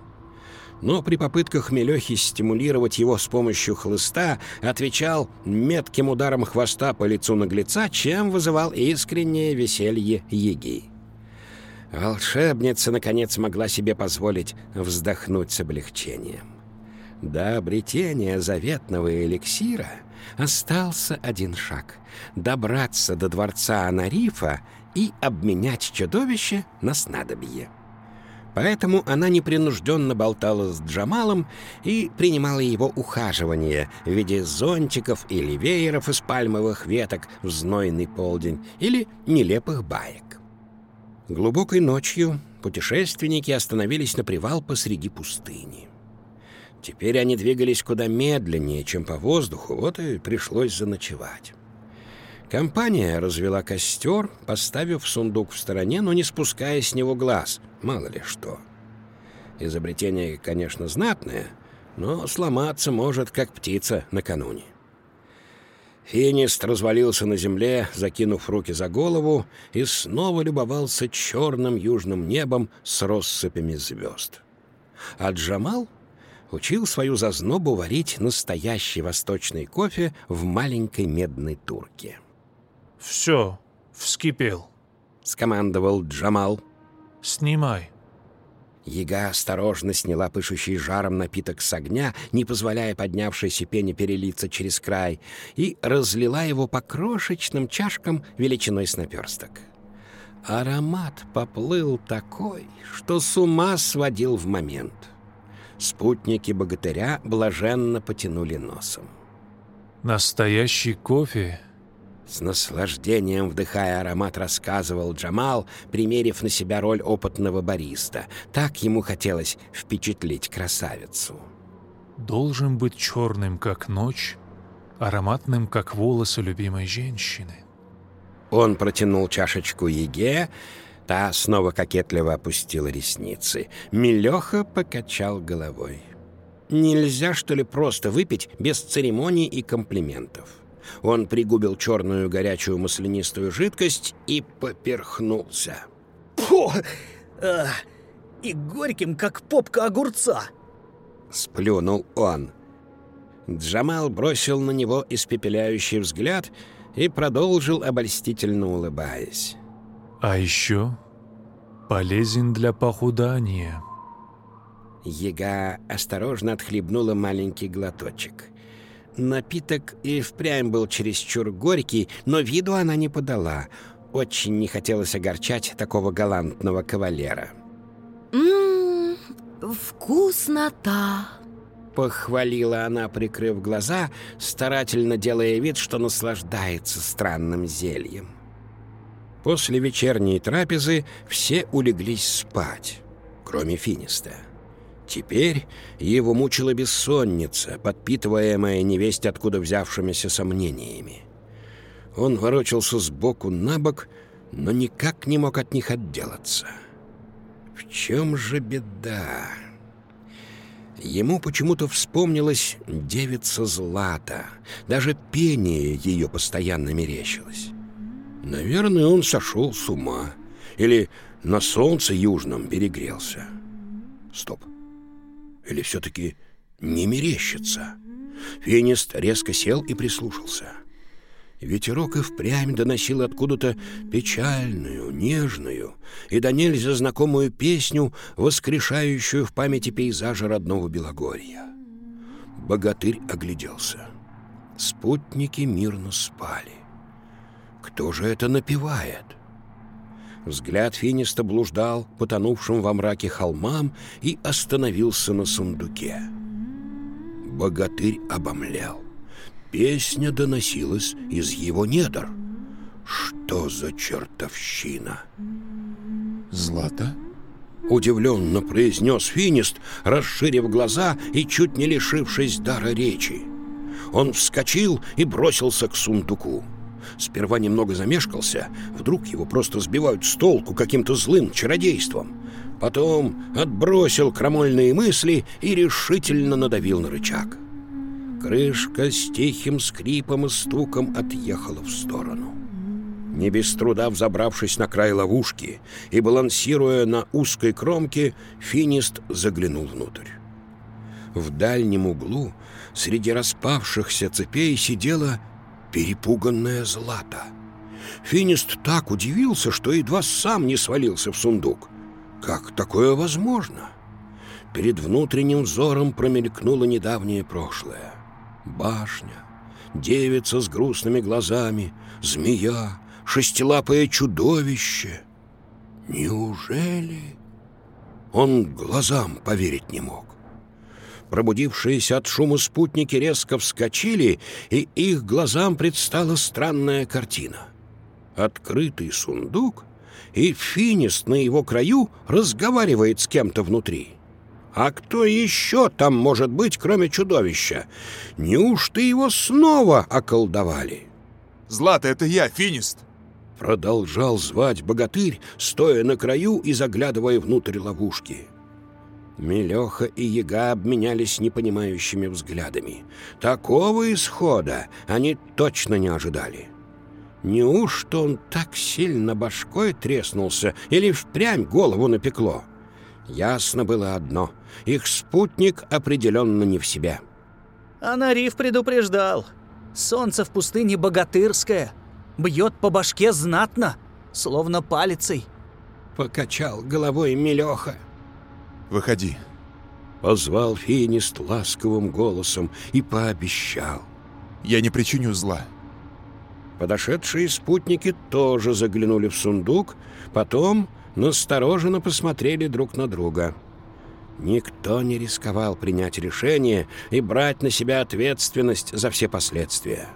Но при попытках Мелехи стимулировать его с помощью хлыста отвечал метким ударом хвоста по лицу наглеца, чем вызывал искреннее веселье Еги. Волшебница, наконец, могла себе позволить вздохнуть с облегчением. До обретения заветного эликсира остался один шаг — добраться до дворца Анарифа и обменять чудовище на снадобье. Поэтому она непринужденно болтала с Джамалом и принимала его ухаживание в виде зонтиков или вееров из пальмовых веток в знойный полдень или нелепых баек. Глубокой ночью путешественники остановились на привал посреди пустыни. Теперь они двигались куда медленнее, чем по воздуху, вот и пришлось заночевать. Компания развела костер, поставив сундук в стороне, но не спуская с него глаз, мало ли что. Изобретение, конечно, знатное, но сломаться может, как птица накануне. Финист развалился на земле, закинув руки за голову, и снова любовался черным южным небом с россыпями звезд. А Джамал учил свою зазнобу варить настоящий восточный кофе в маленькой медной турке. Все, вскипел. Скомандовал Джамал. Снимай. Яга осторожно сняла пышущий жаром напиток с огня, не позволяя поднявшейся пене перелиться через край, и разлила его по крошечным чашкам величиной с наперсток. Аромат поплыл такой, что с ума сводил в момент. Спутники богатыря блаженно потянули носом. Настоящий кофе С наслаждением вдыхая аромат, рассказывал Джамал, примерив на себя роль опытного бариста. Так ему хотелось впечатлить красавицу. должен быть черным, как ночь, ароматным, как волосы любимой женщины. Он протянул чашечку Еге, та снова кокетливо опустила ресницы. Милеха покачал головой. Нельзя, что ли, просто выпить без церемоний и комплиментов. Он пригубил черную горячую маслянистую жидкость и поперхнулся. Фу! А, и горьким, как попка огурца. Сплюнул он. Джамал бросил на него испепеляющий взгляд и продолжил, обольстительно улыбаясь. А еще полезен для похудания. Ега осторожно отхлебнула маленький глоточек. Напиток и впрямь был чересчур горький, но виду она не подала. Очень не хотелось огорчать такого галантного кавалера. Ммм, вкуснота. Похвалила она, прикрыв глаза, старательно делая вид, что наслаждается странным зельем. После вечерней трапезы все улеглись спать, кроме Финиста. Теперь его мучила бессонница, подпитываемая невесть откуда взявшимися сомнениями. Он ворочался сбоку на бок, но никак не мог от них отделаться. В чем же беда? Ему почему-то вспомнилась девица Злата. Даже пение ее постоянно мерещилось. Наверное, он сошел с ума. Или на солнце южном перегрелся. Стоп. Или все-таки не мерещится? Финист резко сел и прислушался. Ветерок и впрямь доносил откуда-то печальную, нежную и до нельзя знакомую песню, воскрешающую в памяти пейзажа родного Белогорья. Богатырь огляделся. Спутники мирно спали. Кто же это напевает? Взгляд Финиста блуждал потонувшим во мраке холмам и остановился на сундуке. Богатырь обомлел. Песня доносилась из его недр. Что за чертовщина? Злата? Удивленно произнес Финист, расширив глаза и чуть не лишившись дара речи. Он вскочил и бросился к сундуку. Сперва немного замешкался, вдруг его просто сбивают с толку каким-то злым чародейством. Потом отбросил крамольные мысли и решительно надавил на рычаг. Крышка с тихим скрипом и стуком отъехала в сторону. Не без труда взобравшись на край ловушки и балансируя на узкой кромке, финист заглянул внутрь. В дальнем углу среди распавшихся цепей сидела перепуганная Злата. Финист так удивился, что едва сам не свалился в сундук. Как такое возможно? Перед внутренним взором промелькнуло недавнее прошлое. Башня, девица с грустными глазами, змея, шестилапое чудовище. Неужели? Он глазам поверить не мог. Пробудившиеся от шума спутники резко вскочили, и их глазам предстала странная картина. Открытый сундук, и финист на его краю разговаривает с кем-то внутри. А кто еще там может быть, кроме чудовища? Неужто его снова околдовали? Злата, это я, Финист. Продолжал звать богатырь, стоя на краю и заглядывая внутрь ловушки. Мелеха и Яга обменялись непонимающими взглядами. Такого исхода они точно не ожидали. Неужто он так сильно башкой треснулся или впрямь голову напекло? Ясно было одно — их спутник определенно не в себе. Анариф предупреждал. Солнце в пустыне богатырское. Бьет по башке знатно, словно палицей. Покачал головой Мелеха. Выходи. Позвал Финист ласковым голосом и пообещал. Я не причиню зла. Подошедшие спутники тоже заглянули в сундук, потом настороженно посмотрели друг на друга. Никто не рисковал принять решение и брать на себя ответственность за все последствия.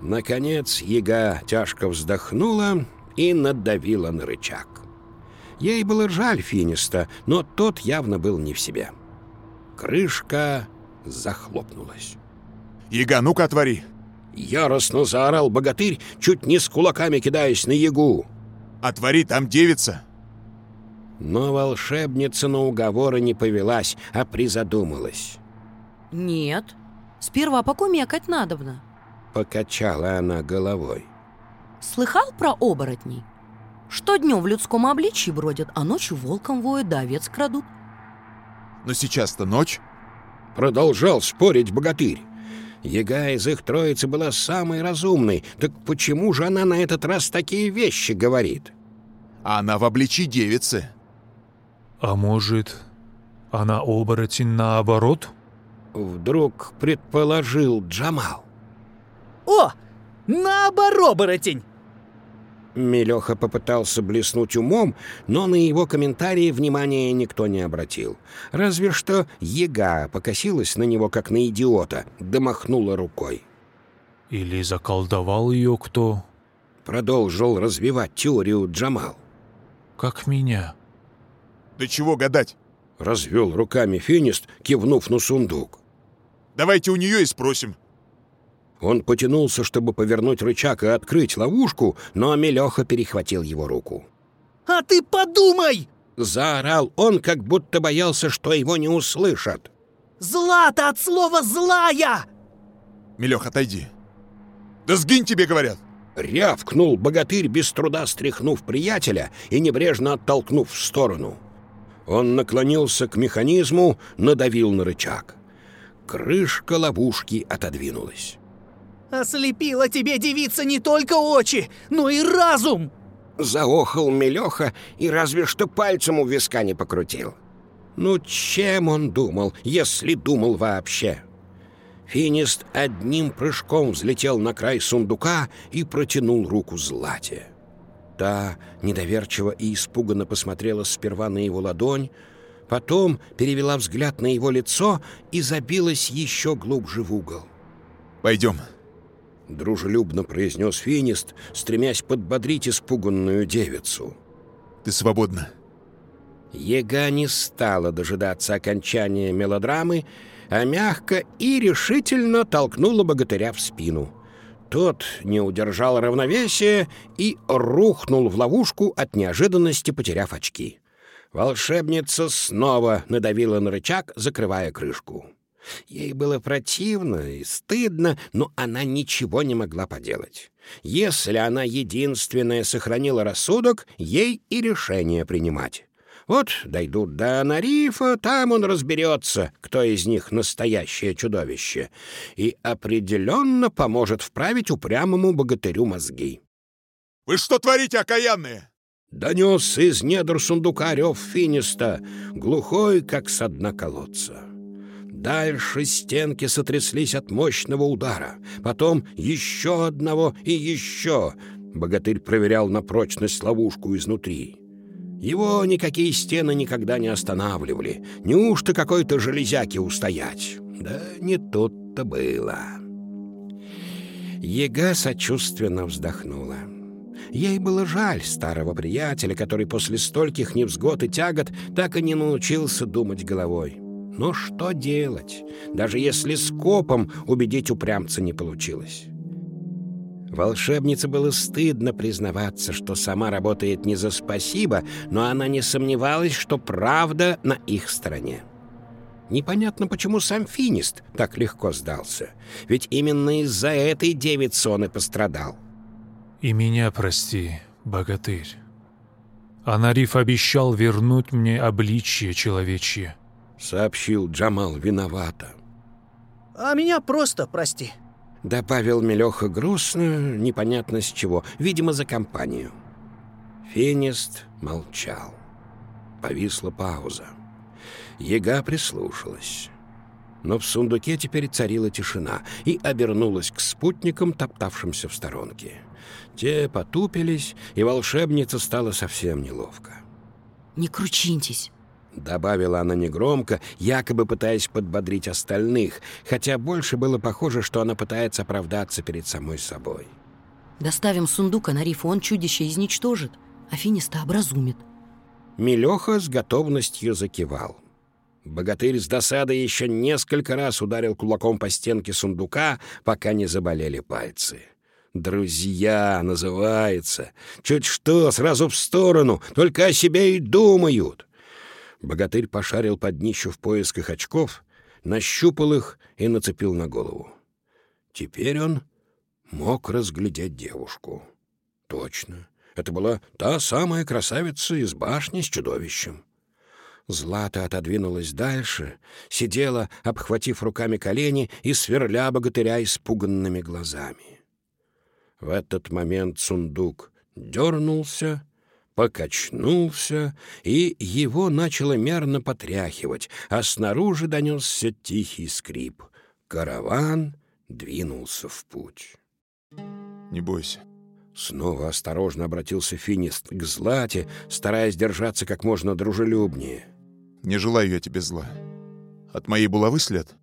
Наконец яга тяжко вздохнула и надавила на рычаг. Ей было жаль Финиста, но тот явно был не в себе. Крышка захлопнулась. Яга, ну-ка отвори. Яростно заорал богатырь, чуть не с кулаками кидаясь на ягу. Отвори, там девица. Но волшебница на уговоры не повелась, а призадумалась. Нет, сперва покумекать надобно. Покачала она головой. Слыхал про оборотней? Что днем в людском обличье бродят, а ночью волком воют да овец крадут. Но сейчас-то ночь. Продолжал спорить богатырь. Яга из их троицы была самой разумной. Так почему же она на этот раз такие вещи говорит? А она в обличии девицы. А может, она оборотень наоборот? Вдруг предположил Джамал. О, наоборот-боротень! Мелеха попытался блеснуть умом, но на его комментарии внимания никто не обратил. Разве что Ега покосилась на него, как на идиота, домахнула рукой. Или заколдовал ее кто? Продолжил развивать теорию Джамал. Как меня. Да чего гадать? Развел руками финист, кивнув на сундук. Давайте у нее и спросим. Он потянулся, чтобы повернуть рычаг и открыть ловушку, но Мелеха перехватил его руку. А ты подумай! Заорал он, как будто боялся, что его не услышат. Злата от слова «злая»! Мелех, отойди. Да сгинь тебе, говорят. Рявкнул богатырь, без труда стряхнув приятеля и небрежно оттолкнув в сторону. Он наклонился к механизму, надавил на рычаг. Крышка ловушки отодвинулась. Ослепила тебе, девица, не только очи, но и разум! Заохал Мелеха и разве что пальцем у виска не покрутил. Ну, чем он думал, если думал вообще? Финист одним прыжком взлетел на край сундука и протянул руку Злате. Та недоверчиво и испуганно посмотрела сперва на его ладонь, потом перевела взгляд на его лицо и забилась еще глубже в угол. Пойдем. Дружелюбно произнес Финист, стремясь подбодрить испуганную девицу. Ты свободна. Ега не стала дожидаться окончания мелодрамы, а мягко и решительно толкнула богатыря в спину. Тот не удержал равновесия и рухнул в ловушку от неожиданности, потеряв очки. Волшебница снова надавила на рычаг, закрывая крышку. Ей было противно и стыдно, но она ничего не могла поделать. Если она единственная сохранила рассудок, ей и решение принимать. Вот дойдут до Анарифа, там он разберется, кто из них настоящее чудовище, и определенно поможет вправить упрямому богатырю мозги. Вы что творите, окаянные? Донес из недр сундука рев Финиста, глухой, как со дна колодца. Дальше стенки сотряслись от мощного удара, потом еще одного и еще. Богатырь проверял на прочность ловушку изнутри. Его никакие стены никогда не останавливали. Неужто какой-то железяки устоять? Да не тут-то было. Ега сочувственно вздохнула. Ей было жаль старого приятеля, который после стольких невзгод и тягот так и не научился думать головой. Но что делать, даже если скопом убедить упрямца не получилось? Волшебнице было стыдно признаваться, что сама работает не за спасибо, но она не сомневалась, что правда на их стороне. Непонятно, почему сам Финист так легко сдался. Ведь именно из-за этой девицы он и пострадал. И меня прости, богатырь. Анариф обещал вернуть мне обличье человечье. Сообщил Джамал виновато. А меня просто прости. Добавил Мелеха грустно, непонятно с чего, видимо, за компанию. Финист молчал. Повисла пауза. Ега прислушалась. Но в сундуке теперь царила тишина и обернулась к спутникам, топтавшимся в сторонке. Те потупились, и волшебница стала совсем неловко. «Не кручиньтесь!» Добавила она негромко, якобы пытаясь подбодрить остальных, хотя больше было похоже, что она пытается оправдаться перед самой собой. «Доставим сундук, а на риф он чудище изничтожит, а Финиста образумит». Милеха с готовностью закивал. Богатырь с досадой еще несколько раз ударил кулаком по стенке сундука, пока не заболели пальцы. «Друзья» называется. Чуть что, сразу в сторону, только о себе и думают. Богатырь пошарил под днищу в поисках очков, нащупал их и нацепил на голову. Теперь он мог разглядеть девушку. Точно, это была та самая красавица из башни с чудовищем. Злата отодвинулась дальше, сидела, обхватив руками колени и сверля богатыря испуганными глазами. В этот момент сундук дернулся, покачнулся, и его начало мерно потряхивать, а снаружи донесся тихий скрип. Караван двинулся в путь. Не бойся. Снова осторожно обратился Финист к Злате, стараясь держаться как можно дружелюбнее. Не желаю я тебе зла. От моей булавы след?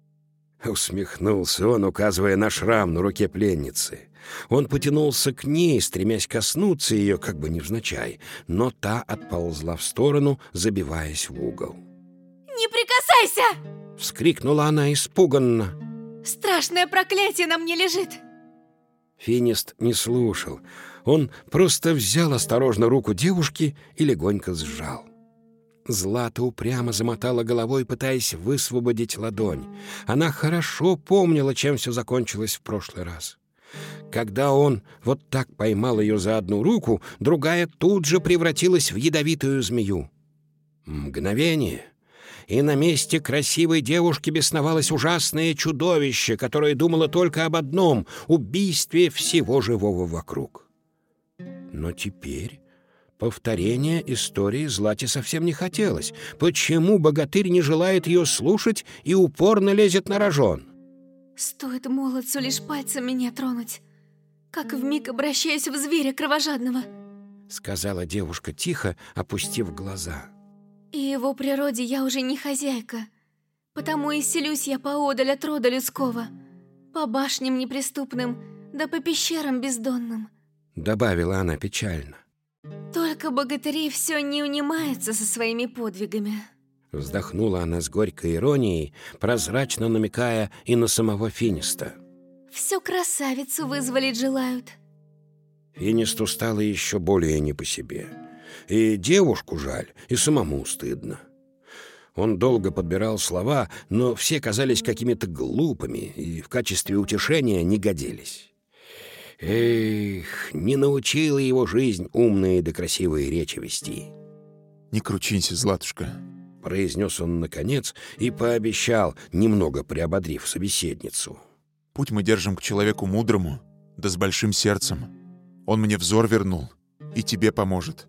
Усмехнулся он, указывая на шрам на руке пленницы. Он потянулся к ней, стремясь коснуться ее, как бы невзначай, но та отползла в сторону, забиваясь в угол. «Не прикасайся!» — вскрикнула она испуганно. «Страшное проклятие на мне лежит!» Финист не слушал. Он просто взял осторожно руку девушки и легонько сжал. Злата упрямо замотала головой, пытаясь высвободить ладонь. Она хорошо помнила, чем все закончилось в прошлый раз. Когда он вот так поймал ее за одну руку, другая тут же превратилась в ядовитую змею. Мгновение, и на месте красивой девушки бесновалось ужасное чудовище, которое думало только об одном — убийстве всего живого вокруг. Но теперь Повторения истории Злате совсем не хотелось. Почему богатырь не желает ее слушать и упорно лезет на рожон? Стоит молодцу лишь пальцем меня тронуть, как вмиг обращаюсь в зверя кровожадного. Сказала девушка тихо, опустив глаза. И его природе я уже не хозяйка, потому и селюсь я поодаль от рода людского, по башням неприступным, да по пещерам бездонным. Добавила она печально. Только богатыри все не унимаются со своими подвигами. Вздохнула она с горькой иронией, прозрачно намекая и на самого Финиста. Всю красавицу вызволить желают. Финисту стало еще более не по себе. И девушку жаль, и самому стыдно. Он долго подбирал слова, но все казались какими-то глупыми и в качестве утешения не годились. Эх, не научила его жизнь умные да красивые речи вести. «Не кручинься, Златушка», — произнес он наконец и пообещал, немного приободрив собеседницу. «Путь мы держим к человеку мудрому, да с большим сердцем. Он мне взор вернул и тебе поможет.